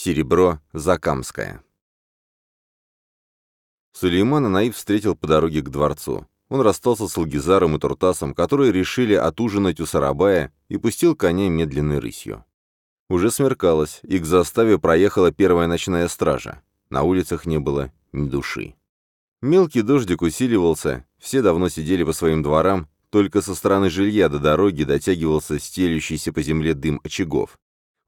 Серебро Закамское. Сулеймана Наиб встретил по дороге к дворцу. Он расстался с Лагизаром и Туртасом, которые решили отужинать у Сарабая, и пустил коня медленной рысью. Уже смеркалось, и к заставе проехала первая ночная стража. На улицах не было ни души. Мелкий дождик усиливался, все давно сидели по своим дворам, только со стороны жилья до дороги дотягивался стелющийся по земле дым очагов.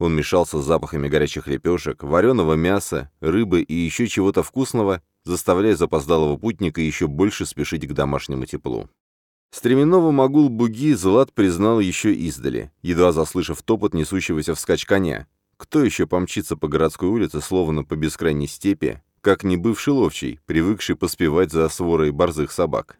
Он мешался с запахами горячих лепешек, вареного мяса, рыбы и еще чего-то вкусного, заставляя запоздалого путника еще больше спешить к домашнему теплу. Стременного Магул-Буги Злат признал еще издали, едва заслышав топот несущегося вскачь коня. Кто еще помчится по городской улице, словно по бескрайней степи, как не бывший ловчий, привыкший поспевать за сворой борзых собак?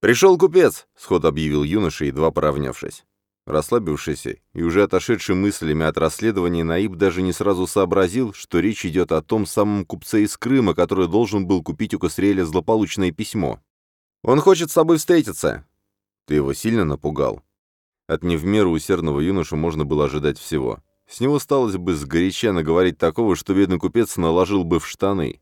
«Пришел купец!» — сход объявил юноша, едва поравнявшись. Расслабившийся и уже отошедший мыслями от расследования, Наиб даже не сразу сообразил, что речь идет о том самом купце из Крыма, который должен был купить у Косреля злополучное письмо. «Он хочет с тобой встретиться!» «Ты его сильно напугал?» От не в меру усердного юноша можно было ожидать всего. С него сталось бы сгоряча наговорить такого, что бедный купец наложил бы в штаны.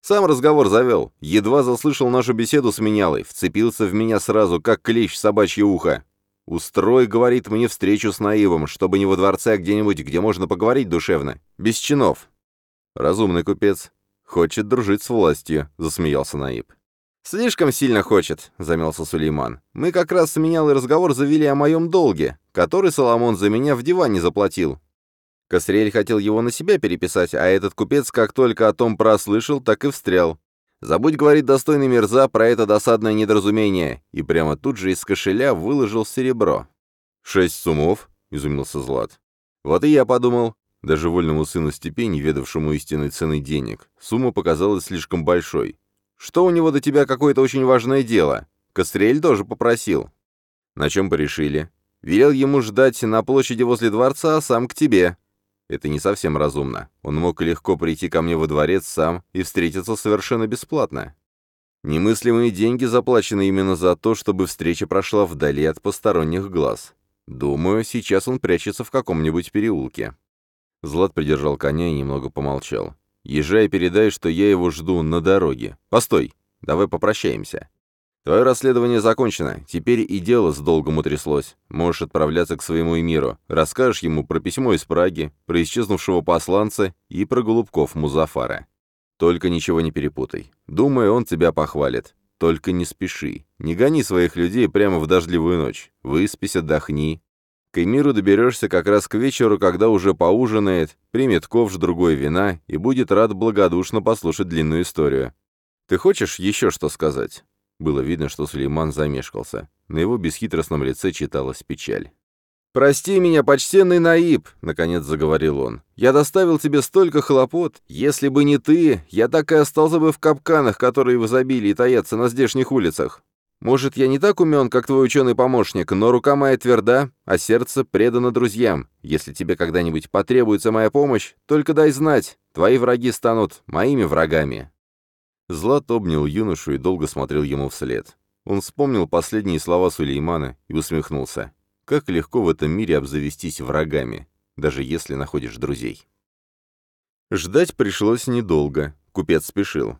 Сам разговор завел. Едва заслышал нашу беседу с менялой, вцепился в меня сразу, как клещ собачье ухо. «Устрой, — говорит мне, — встречу с Наивом, чтобы не во дворце, а где-нибудь, где можно поговорить душевно. Без чинов». «Разумный купец. Хочет дружить с властью», — засмеялся Наиб. «Слишком сильно хочет», — замялся Сулейман. «Мы как раз с менялый разговор завели о моем долге, который Соломон за меня в диване заплатил. Косриэль хотел его на себя переписать, а этот купец как только о том прослышал, так и встрял. Забудь, говорит достойный мерза, про это досадное недоразумение, и прямо тут же из кошеля выложил серебро. «Шесть сумов?» — изумился Злат. «Вот и я подумал». Даже вольному сыну степи, не ведавшему истинной цены денег, сумма показалась слишком большой. «Что у него до тебя какое-то очень важное дело?» Кострель тоже попросил. «На чем порешили?» «Велел ему ждать на площади возле дворца, а сам к тебе. Это не совсем разумно. Он мог легко прийти ко мне во дворец сам и встретиться совершенно бесплатно. Немыслимые деньги заплачены именно за то, чтобы встреча прошла вдали от посторонних глаз. Думаю, сейчас он прячется в каком-нибудь переулке. Злат придержал коня и немного помолчал. «Езжай передай, что я его жду на дороге. Постой, давай попрощаемся. Твое расследование закончено. Теперь и дело с долгом утряслось. Можешь отправляться к своему эмиру. Расскажешь ему про письмо из Праги, про исчезнувшего посланца и про голубков Музафара. Только ничего не перепутай. Думаю, он тебя похвалит. Только не спеши. Не гони своих людей прямо в дождливую ночь. Выспись, отдохни. К эмиру доберешься как раз к вечеру, когда уже поужинает, примет ковш другой вина и будет рад благодушно послушать длинную историю. Ты хочешь еще что сказать? Было видно, что Сулейман замешкался. На его бесхитростном лице читалась печаль. «Прости меня, почтенный Наиб!» — наконец заговорил он. «Я доставил тебе столько хлопот. Если бы не ты, я так и остался бы в капканах, которые в изобилии таятся на здешних улицах. Может, я не так умен, как твой ученый-помощник, но рука моя тверда, а сердце предано друзьям. Если тебе когда-нибудь потребуется моя помощь, только дай знать, твои враги станут моими врагами». Злат обнял юношу и долго смотрел ему вслед. Он вспомнил последние слова Сулеймана и усмехнулся. Как легко в этом мире обзавестись врагами, даже если находишь друзей. Ждать пришлось недолго, купец спешил.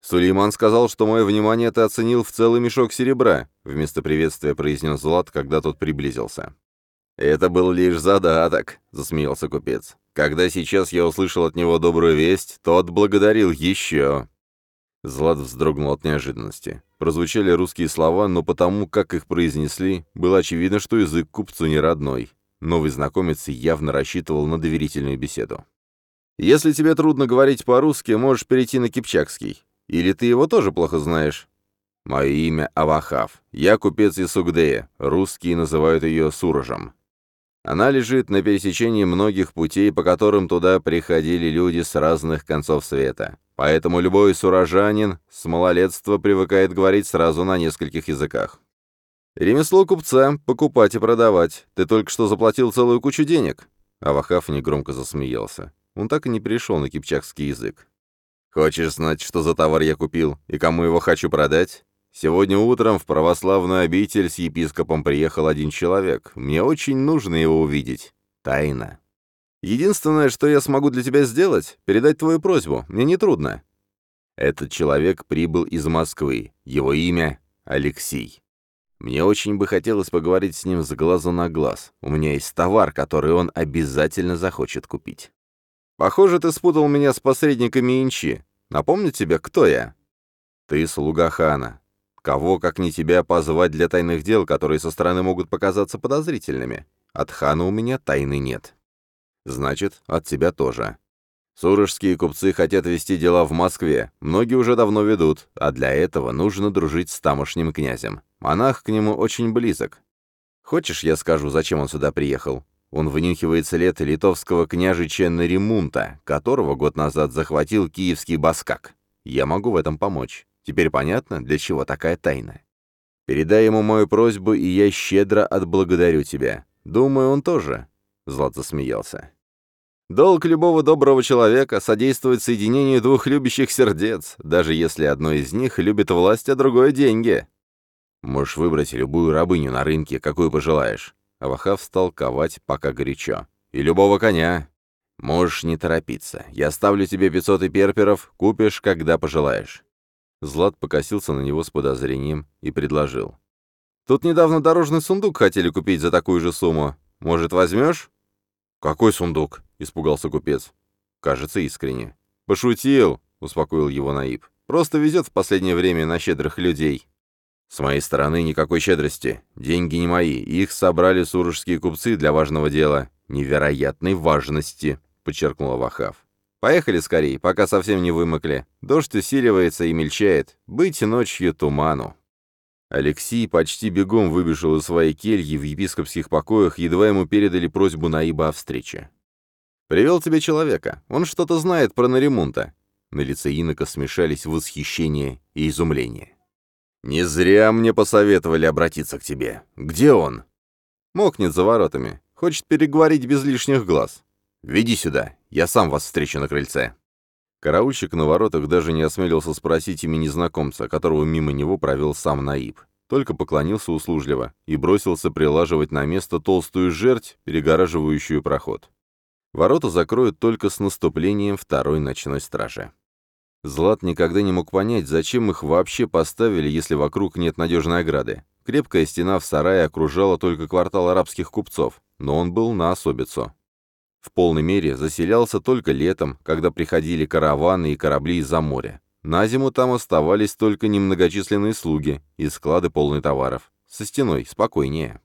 «Сулейман сказал, что мое внимание ты оценил в целый мешок серебра», вместо приветствия произнес Злат, когда тот приблизился. «Это был лишь задаток», — засмеялся купец. «Когда сейчас я услышал от него добрую весть, тот благодарил еще». Злат вздрогнул от неожиданности. Прозвучали русские слова, но потому, как их произнесли, было очевидно, что язык купцу не родной. Новый знакомец явно рассчитывал на доверительную беседу. «Если тебе трудно говорить по-русски, можешь перейти на кипчакский. Или ты его тоже плохо знаешь?» «Мое имя Авахав. Я купец из Сугдея. Русские называют ее Суражем. Она лежит на пересечении многих путей, по которым туда приходили люди с разных концов света. Поэтому любой сурожанин с малолетства привыкает говорить сразу на нескольких языках. Ремесло купца — покупать и продавать. Ты только что заплатил целую кучу денег. Авахав негромко засмеялся. Он так и не перешел на кипчакский язык. «Хочешь знать, что за товар я купил и кому его хочу продать? Сегодня утром в православную обитель с епископом приехал один человек. Мне очень нужно его увидеть. Тайна». Единственное, что я смогу для тебя сделать, передать твою просьбу. Мне нетрудно. Этот человек прибыл из Москвы. Его имя — Алексей. Мне очень бы хотелось поговорить с ним с глазу на глаз. У меня есть товар, который он обязательно захочет купить. Похоже, ты спутал меня с посредниками Инчи. Напомню тебе, кто я? Ты слуга хана. Кого, как не тебя, позвать для тайных дел, которые со стороны могут показаться подозрительными? От хана у меня тайны нет. Значит, от тебя тоже. Сурожские купцы хотят вести дела в Москве, многие уже давно ведут, а для этого нужно дружить с тамошним князем. Монах к нему очень близок. Хочешь, я скажу, зачем он сюда приехал? Он вынюхивает след литовского княжича Наримунта, которого год назад захватил киевский баскак. Я могу в этом помочь. Теперь понятно, для чего такая тайна. Передай ему мою просьбу, и я щедро отблагодарю тебя. Думаю, он тоже. Злат засмеялся. Долг любого доброго человека — содействовать соединению двух любящих сердец, даже если одно из них любит власть, а другое — деньги. Можешь выбрать любую рабыню на рынке, какую пожелаешь. Авахав стал ковать, пока горячо. И любого коня. Можешь не торопиться. Я ставлю тебе 500 и перперов, купишь, когда пожелаешь. Злат покосился на него с подозрением и предложил. «Тут недавно дорожный сундук хотели купить за такую же сумму. Может, возьмешь?» «Какой сундук?» — испугался купец. Кажется, искренне. «Пошутил!» — успокоил его Наиб. «Просто везет в последнее время на щедрых людей». «С моей стороны никакой щедрости. Деньги не мои. Их собрали сурожские купцы для важного дела. Невероятной важности», — подчеркнул Вахав. «Поехали скорее, пока совсем не вымокли. Дождь усиливается и мельчает. Быть ночью туману». Алексей почти бегом выбежал из своей кельи в епископских покоях, едва ему передали просьбу Наиба о встрече. «Привел тебе человека. Он что-то знает про Наримунта». На лице инока смешались восхищение и изумление. «Не зря мне посоветовали обратиться к тебе. Где он?» «Мокнет за воротами. Хочет переговорить без лишних глаз. Веди сюда, я сам вас встречу на крыльце». Караульщик на воротах даже не осмелился спросить имени незнакомца, которого мимо него провел сам Наиб. Только поклонился услужливо и бросился прилаживать на место толстую жерть, перегораживающую проход. Ворота закроют только с наступлением второй ночной стражи. Злат никогда не мог понять, зачем их вообще поставили, если вокруг нет надежной ограды. Крепкая стена в сарае окружала только квартал арабских купцов, но он был на особицу. В полной мере заселялся только летом, когда приходили караваны и корабли из-за моря. На зиму там оставались только немногочисленные слуги и склады полные товаров. Со стеной спокойнее.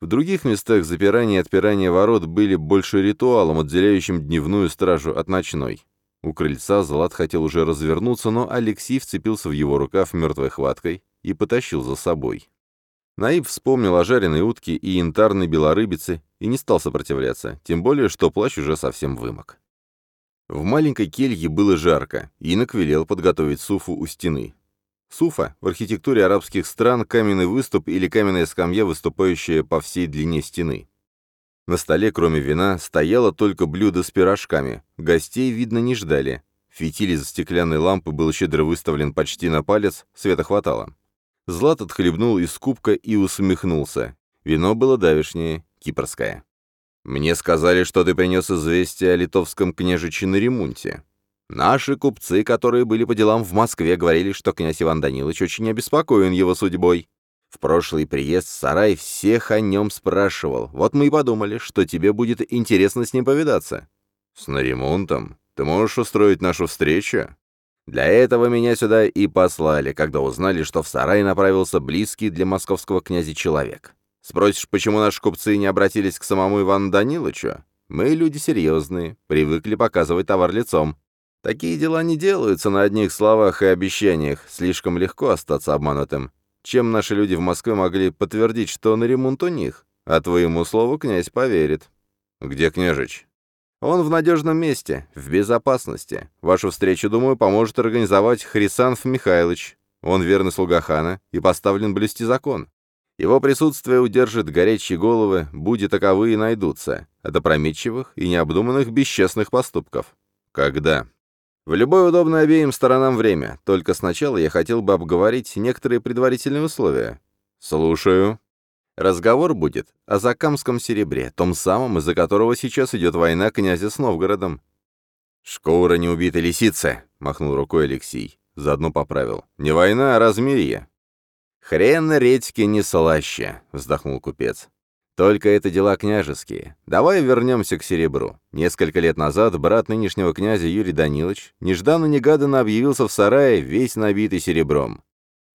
В других местах запирание и отпирание ворот были больше ритуалом, отделяющим дневную стражу от ночной. У крыльца Злат хотел уже развернуться, но Алексей вцепился в его рукав мертвой хваткой и потащил за собой. Наиб вспомнил о жареной утке и янтарной белорыбице и не стал сопротивляться, тем более, что плащ уже совсем вымок. В маленькой келье было жарко, инок велел подготовить суфу у стены. Суфа в архитектуре арабских стран каменный выступ или каменная скамья, выступающая по всей длине стены. На столе, кроме вина, стояло только блюдо с пирожками. Гостей, видно, не ждали. Фитиль из стеклянной лампы был щедро выставлен почти на палец, света хватало. Злат отхлебнул из кубка и усмехнулся. Вино было давишнее, кипрское. «Мне сказали, что ты принес известие о литовском княжиче на ремонте. Наши купцы, которые были по делам в Москве, говорили, что князь Иван Данилович очень обеспокоен его судьбой. В прошлый приезд сарай всех о нем спрашивал. Вот мы и подумали, что тебе будет интересно с ним повидаться. С Наримонтом? Ты можешь устроить нашу встречу? Для этого меня сюда и послали, когда узнали, что в сарай направился близкий для московского князя человек. Спросишь, почему наши купцы не обратились к самому Ивану Даниловичу? Мы люди серьезные, привыкли показывать товар лицом. Такие дела не делаются на одних словах и обещаниях, слишком легко остаться обманутым. Чем наши люди в Москве могли подтвердить, что на ремонт у них? А твоему слову князь поверит. Где княжич? Он в надежном месте, в безопасности. Вашу встречу, думаю, поможет организовать Хрисанф Михайлович. Он верный слуга хана и поставлен блюсти закон. Его присутствие удержит горячие головы, будь таковые найдутся, от опрометчивых и необдуманных бесчестных поступков. Когда? В любое удобное обеим сторонам время, только сначала я хотел бы обговорить некоторые предварительные условия. Слушаю. Разговор будет о Закамском серебре, том самом, из-за которого сейчас идет война князя с Новгородом. «Шкура не убитой лисицы», — махнул рукой Алексей. Заодно поправил. «Не война, а размирье». «Хрен редьки не слаще», — вздохнул купец. «Только это дела княжеские. Давай вернемся к серебру. Несколько лет назад брат нынешнего князя Юрий Данилович нежданно-негаданно объявился в сарае, весь набитый серебром.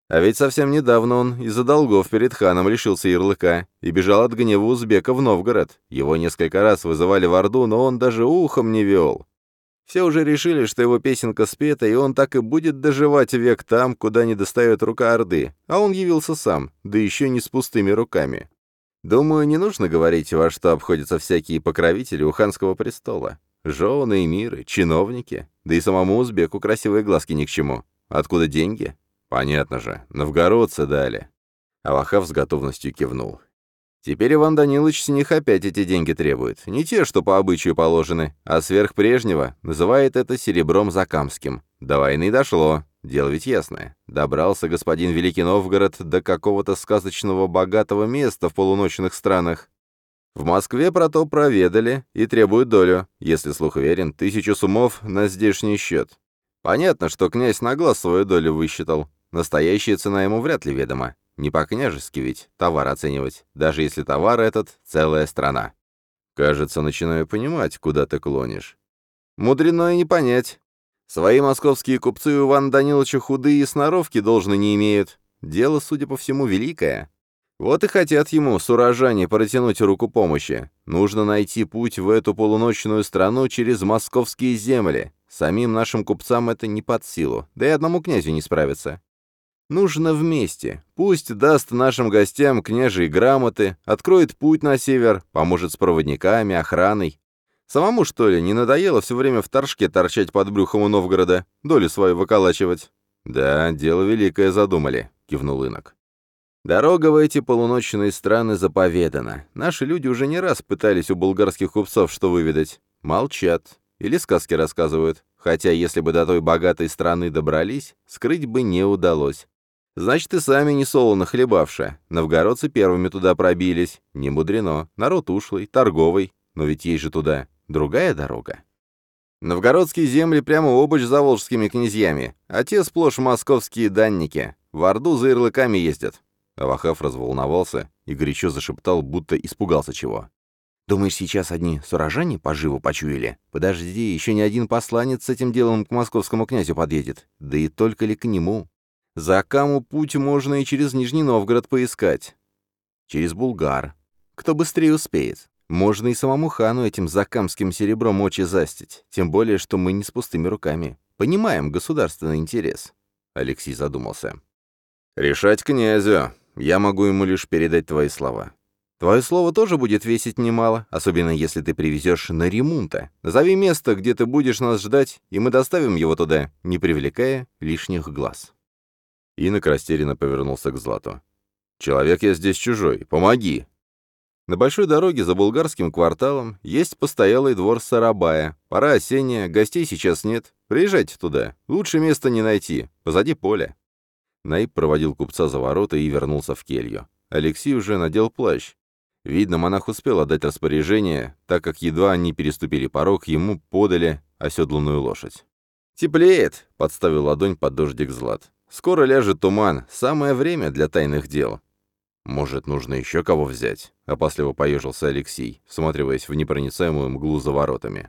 А ведь совсем недавно он из-за долгов перед ханом лишился ярлыка и бежал от гнева узбека в Новгород. Его несколько раз вызывали в Орду, но он даже ухом не вел. Все уже решили, что его песенка спета, и он так и будет доживать век там, куда не достает рука Орды, а он явился сам, да еще не с пустыми руками. Думаю, не нужно говорить, во что обходятся всякие покровители у ханского престола. Жены и миры, чиновники, да и самому узбеку красивые глазки ни к чему. Откуда деньги? Понятно же, новгородцы дали. Авахав с готовностью кивнул. Теперь Иван Данилович с них опять эти деньги требует. Не те, что по обычаю положены, а сверх прежнего, называет это серебром закамским. До войны дошло, дело ведь ясное. Добрался господин Великий Новгород до какого-то сказочного богатого места в полуночных странах. В Москве про то проведали и требуют долю, если слух верен, тысячу сумов на здешний счет. Понятно, что князь на глаз свою долю высчитал, Настоящая цена ему вряд ли ведома. Не по-княжески ведь товар оценивать, даже если товар этот — целая страна. Кажется, начинаю понимать, куда ты клонишь. Мудрено и не понять. Свои московские купцы у Ивана Даниловича худые и сноровки должны не имеют. Дело, судя по всему, великое. Вот и хотят ему, сурожане, протянуть руку помощи. Нужно найти путь в эту полуночную страну через московские земли. Самим нашим купцам это не под силу, да и одному князю не справиться. Нужно вместе. Пусть даст нашим гостям княжие грамоты, откроет путь на север, поможет с проводниками, охраной. Самому, что ли, не надоело все время в торжке торчать под брюхом у Новгорода, долю свою выколачивать? Да, дело великое задумали, кивнул инок. Дорога в эти полуночные страны заповедана. Наши люди уже не раз пытались у болгарских купцов что выведать. Молчат. Или сказки рассказывают. Хотя, если бы до той богатой страны добрались, скрыть бы не удалось. Значит, и сами не солоно хлебавши. Новгородцы первыми туда пробились. Не мудрено. Народ ушлый, торговый. Но ведь есть же туда другая дорога. Новгородские земли прямо обуч за волжскими князьями, а те сплошь московские данники. В Орду за ярлыками ездят. Авахав разволновался и горячо зашептал, будто испугался чего. «Думаешь, сейчас одни сурожане поживу почуяли? Подожди, еще ни один посланец с этим делом к московскому князю подъедет. Да и только ли к нему? За Каму путь можно и через Нижний Новгород поискать. Через Булгар. Кто быстрее успеет. Можно и самому хану этим закамским серебром очи застить. Тем более, что мы не с пустыми руками. Понимаем государственный интерес. Алексей задумался. «Решать князю. Я могу ему лишь передать твои слова. Твое слово тоже будет весить немало, особенно если ты привезешь на ремонта. Назови место, где ты будешь нас ждать, и мы доставим его туда, не привлекая лишних глаз». Инок растерянно повернулся к Злату. «Человек я здесь чужой. Помоги!» На большой дороге за булгарским кварталом есть постоялый двор Сарабая. Пора осенняя, гостей сейчас нет. Приезжайте туда. Лучше места не найти. Позади поля. Наиб проводил купца за ворота и вернулся в келью. Алексей уже надел плащ. Видно, монах успел отдать распоряжение, так как едва они переступили порог, ему подали оседланную лошадь. «Теплеет!» — подставил ладонь под дождик Злат. Скоро ляжет туман, самое время для тайных дел. Может, нужно еще кого взять? Опасливо поежился Алексей, всматриваясь в непроницаемую мглу за воротами.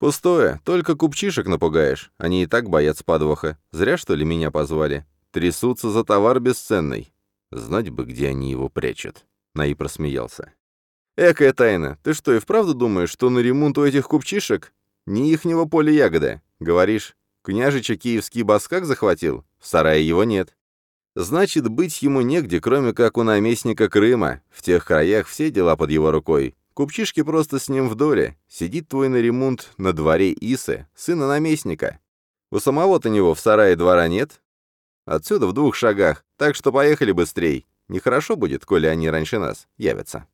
«Пустое, только купчишек напугаешь. Они и так боятся подвоха. Зря, что ли, меня позвали. Трясутся за товар бесценный. Знать бы, где они его прячут». Наи просмеялся. «Экая тайна, ты что, и вправду думаешь, что на ремонт у этих купчишек не ихнего поля ягода? Говоришь, Княжича киевский баскак захватил? В сарае его нет. Значит, быть ему негде, кроме как у наместника Крыма. В тех краях все дела под его рукой. Купчишки просто с ним в доле. Сидит твой на ремонт на дворе Исы, сына наместника. У самого-то него в сарае двора нет. Отсюда в двух шагах, так что поехали быстрей. Нехорошо будет, коли они раньше нас явятся.